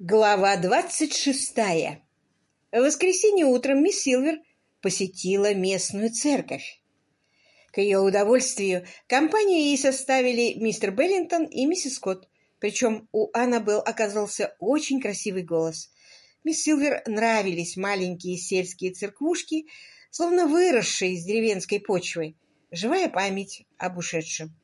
Глава двадцать шестая. В воскресенье утром мисс Силвер посетила местную церковь. К ее удовольствию компанию ей составили мистер Беллинтон и миссис Скотт, причем у Аннабелл оказался очень красивый голос. Мисс Силвер нравились маленькие сельские церквушки, словно выросшие из деревенской почвы, живая память об ушедшем.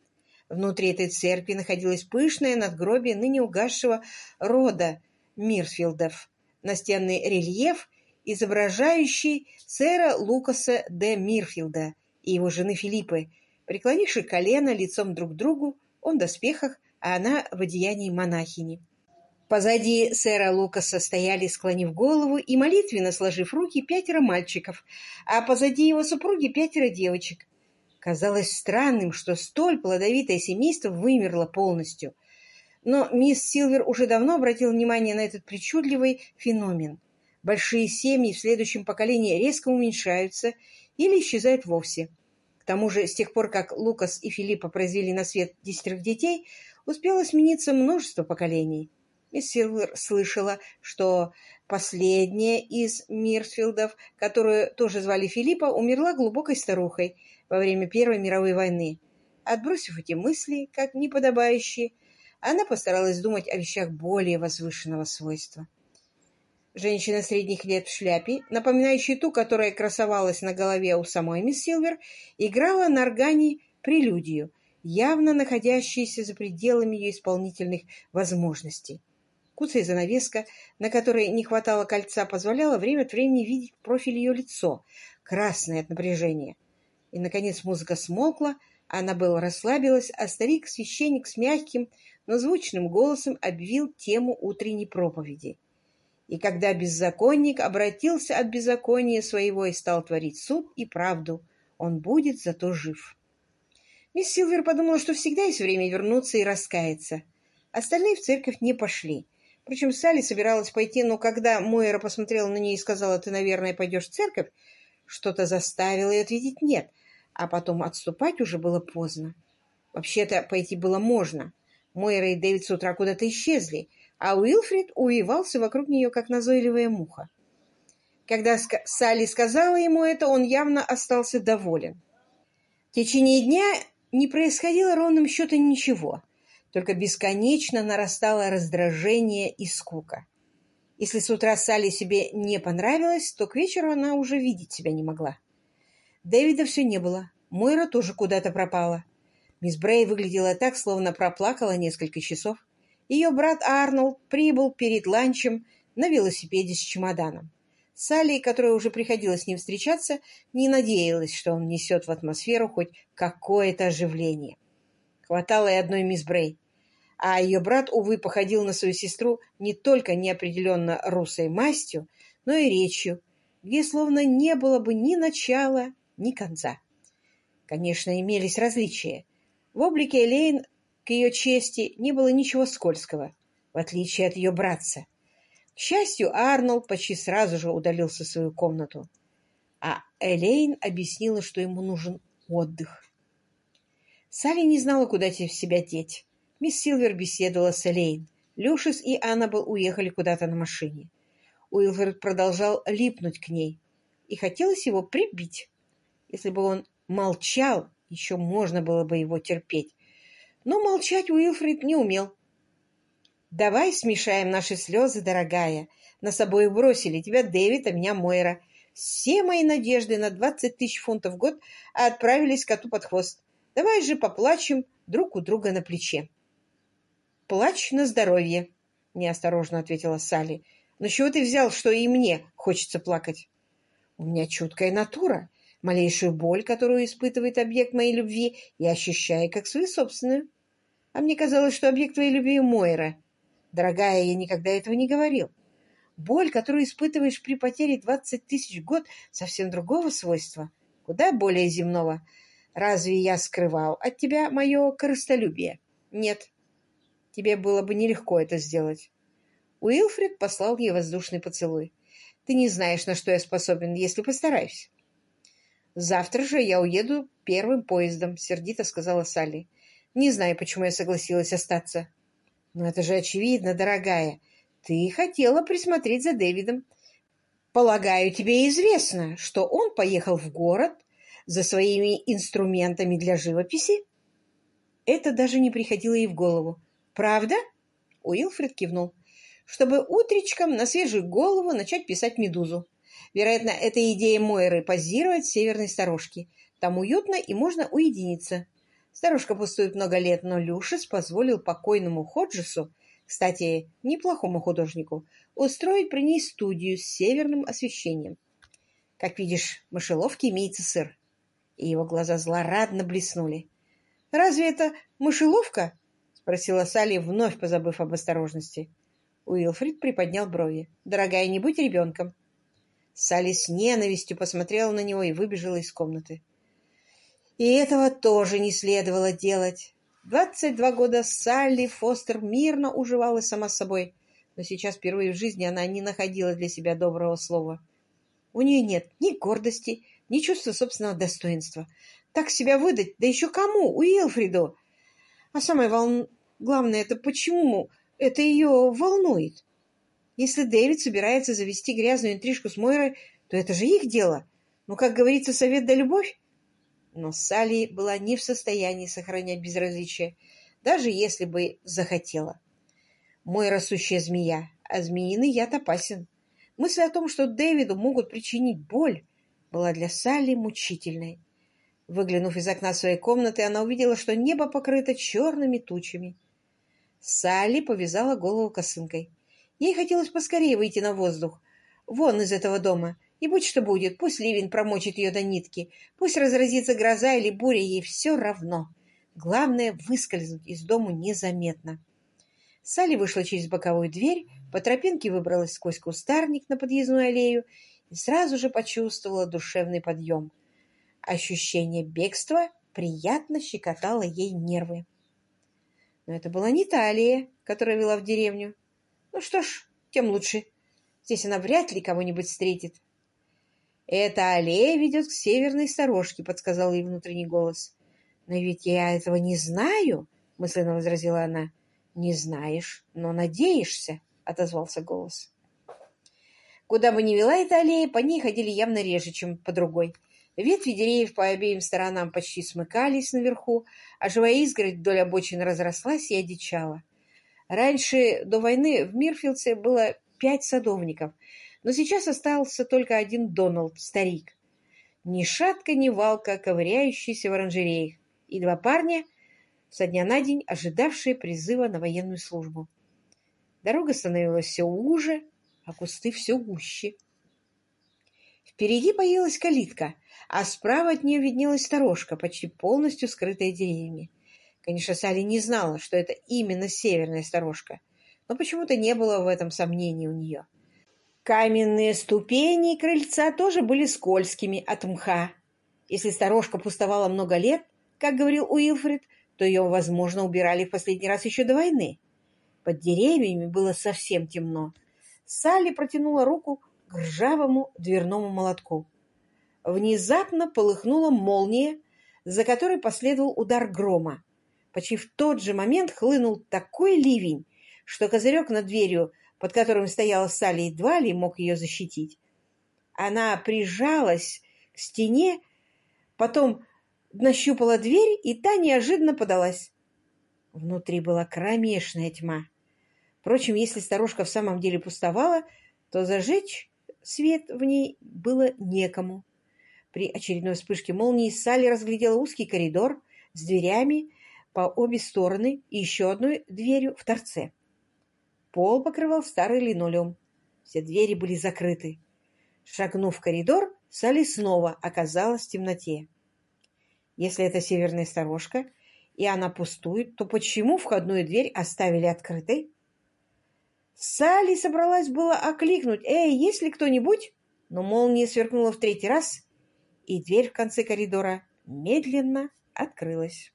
Внутри этой церкви находилось пышное надгробие ныне угасшего рода, Мирфилдов, настенный рельеф, изображающий сэра Лукаса де Мирфилда и его жены Филиппы, преклонивши колено лицом друг к другу, он в доспехах, а она в одеянии монахини. Позади сэра Лукаса стояли, склонив голову и молитвенно сложив руки, пятеро мальчиков, а позади его супруги пятеро девочек. Казалось странным, что столь плодовитое семейство вымерло полностью. Но мисс Силвер уже давно обратила внимание на этот причудливый феномен. Большие семьи в следующем поколении резко уменьшаются или исчезают вовсе. К тому же, с тех пор, как Лукас и Филиппа произвели на свет десятерых детей, успело смениться множество поколений. Мисс Силвер слышала, что последняя из Мирсфилдов, которую тоже звали Филиппа, умерла глубокой старухой во время Первой мировой войны. Отбросив эти мысли, как неподобающие, она постаралась думать о вещах более возвышенного свойства. Женщина средних лет в шляпе, напоминающей ту, которая красовалась на голове у самой мисс Силвер, играла на органе прелюдию, явно находящейся за пределами ее исполнительных возможностей. Куцая занавеска, на которой не хватало кольца, позволяла время от времени видеть профиль ее лицо, красное от напряжения. И, наконец, музыка смолкла, Аннабелл расслабилась, а старик-священник с мягким, но звучным голосом обвил тему утренней проповеди. И когда беззаконник обратился от беззакония своего и стал творить суд и правду, он будет зато жив. Мисс Силвер подумала, что всегда есть время вернуться и раскаяться. Остальные в церковь не пошли. Причем Салли собиралась пойти, но когда Мойра посмотрела на нее и сказала, «Ты, наверное, пойдешь в церковь», что-то заставило ее ответить «нет», а потом отступать уже было поздно. Вообще-то пойти было можно. Мойра и Дэвид с утра куда-то исчезли, а Уилфрид увивался вокруг нее, как назойливая муха. Когда Салли сказала ему это, он явно остался доволен. В течение дня не происходило ровным счетом ничего, только бесконечно нарастало раздражение и скука. Если с утра Салли себе не понравилось, то к вечеру она уже видеть себя не могла. Дэвида все не было, Мойра тоже куда-то пропала. Мисс Брей выглядела так, словно проплакала несколько часов. Ее брат Арнольд прибыл перед ланчем на велосипеде с чемоданом. Салли, которая уже приходилось с ним встречаться, не надеялась, что он несет в атмосферу хоть какое-то оживление. Хватало и одной мисс Брей. А ее брат, увы, походил на свою сестру не только неопределенно русой мастью, но и речью, где словно не было бы ни начала, ни конца. Конечно, имелись различия. В облике Элейн к ее чести не было ничего скользкого, в отличие от ее братца. К счастью, Арнольд почти сразу же удалился в свою комнату, а Элейн объяснила, что ему нужен отдых. Салли не знала, куда себя деть. Мисс Силвер беседовала с Элейн. Люшис и Аннабелл уехали куда-то на машине. Уилфорд продолжал липнуть к ней, и хотелось его прибить. Если бы он молчал, еще можно было бы его терпеть. Но молчать Уилфрид не умел. «Давай смешаем наши слезы, дорогая. Нас обоих бросили. Тебя Дэвид, а меня Мойра. Все мои надежды на двадцать тысяч фунтов в год отправились коту под хвост. Давай же поплачем друг у друга на плече». «Плачь на здоровье», — неосторожно ответила Салли. «Но чего ты взял, что и мне хочется плакать?» «У меня чуткая натура. Малейшую боль, которую испытывает объект моей любви, я ощущаю как свою собственную. А мне казалось, что объект твоей любви — Мойра. Дорогая, я никогда этого не говорил. Боль, которую испытываешь при потере двадцать тысяч в год, совсем другого свойства, куда более земного. Разве я скрывал от тебя мое корыстолюбие? Нет. Тебе было бы нелегко это сделать. Уилфред послал ей воздушный поцелуй. Ты не знаешь, на что я способен, если постараюсь. «Завтра же я уеду первым поездом», — сердито сказала Салли. «Не знаю, почему я согласилась остаться». «Но это же очевидно, дорогая. ты хотела присмотреть за Дэвидом. Полагаю, тебе известно, что он поехал в город за своими инструментами для живописи?» Это даже не приходило ей в голову. «Правда?» Уилфред кивнул. «Чтобы утречком на свежую голову начать писать «Медузу». Вероятно, это идея Мойры позировать в северной сторожке. Там уютно и можно уединиться. Старушка пустует много лет, но Люшис позволил покойному Ходжесу, кстати, неплохому художнику, устроить при ней студию с северным освещением. Как видишь, в мышеловке имеется сыр. И его глаза злорадно блеснули. «Разве это мышеловка?» — спросила Салли, вновь позабыв об осторожности. Уилфрид приподнял брови. «Дорогая, не будь ребенком». Салли с ненавистью посмотрела на него и выбежала из комнаты. И этого тоже не следовало делать. Двадцать два года Салли Фостер мирно уживалась сама с собой, но сейчас впервые в жизни она не находила для себя доброго слова. У нее нет ни гордости, ни чувства собственного достоинства. Так себя выдать, да еще кому? Уилфриду. А самое вол... главное, это почему это ее волнует? Если Дэвид собирается завести грязную интрижку с Мойрой, то это же их дело. Ну, как говорится, совет да любовь. Но Салли была не в состоянии сохранять безразличие, даже если бы захотела. Мойра сущая змея, а змеиный яд опасен. Мысль о том, что Дэвиду могут причинить боль, была для Салли мучительной. Выглянув из окна своей комнаты, она увидела, что небо покрыто черными тучами. Салли повязала голову косынкой. Ей хотелось поскорее выйти на воздух, вон из этого дома, и будь что будет, пусть ливень промочит ее до нитки, пусть разразится гроза или буря, ей все равно. Главное — выскользнуть из дому незаметно. Салли вышла через боковую дверь, по тропинке выбралась сквозь кустарник на подъездную аллею и сразу же почувствовала душевный подъем. Ощущение бегства приятно щекотало ей нервы. Но это была не та аллея, которая вела в деревню. Ну что ж, тем лучше. Здесь она вряд ли кого-нибудь встретит. «Эта аллея ведет к северной сторожке», — подсказал ей внутренний голос. «Но ведь я этого не знаю», — мысленно возразила она. «Не знаешь, но надеешься», — отозвался голос. Куда бы ни вела эта аллея, по ней ходили явно реже, чем по другой. Ветви деревьев по обеим сторонам почти смыкались наверху, а живая изгородь вдоль обочины разрослась и одичала. Раньше, до войны, в Мирфилдсе было пять садовников, но сейчас остался только один Доналд, старик. Ни шатка, ни валка, ковыряющийся в оранжереях, и два парня, со дня на день ожидавшие призыва на военную службу. Дорога становилась все уже, а кусты все гуще. Впереди появилась калитка, а справа от нее виднелась сторожка, почти полностью скрытая деревьями. Конечно, Салли не знала, что это именно северная сторожка, но почему-то не было в этом сомнений у нее. Каменные ступени крыльца тоже были скользкими от мха. Если сторожка пустовала много лет, как говорил Уилфред, то ее, возможно, убирали в последний раз еще до войны. Под деревьями было совсем темно. Салли протянула руку к ржавому дверному молотку. Внезапно полыхнула молния, за которой последовал удар грома. Почти в тот же момент хлынул такой ливень, что козырек над дверью, под которым стояла Салли, едва ли мог ее защитить. Она прижалась к стене, потом нащупала дверь, и та неожиданно подалась. Внутри была кромешная тьма. Впрочем, если сторожка в самом деле пустовала, то зажечь свет в ней было некому. При очередной вспышке молнии Салли разглядела узкий коридор с дверями по обе стороны и еще одной дверью в торце. Пол покрывал старый линолеум. Все двери были закрыты. Шагнув в коридор, Салли снова оказалась в темноте. Если это северная сторожка, и она пустует, то почему входную дверь оставили открытой? Салли собралась было окликнуть «Эй, есть ли кто-нибудь?» Но молния сверкнула в третий раз, и дверь в конце коридора медленно открылась.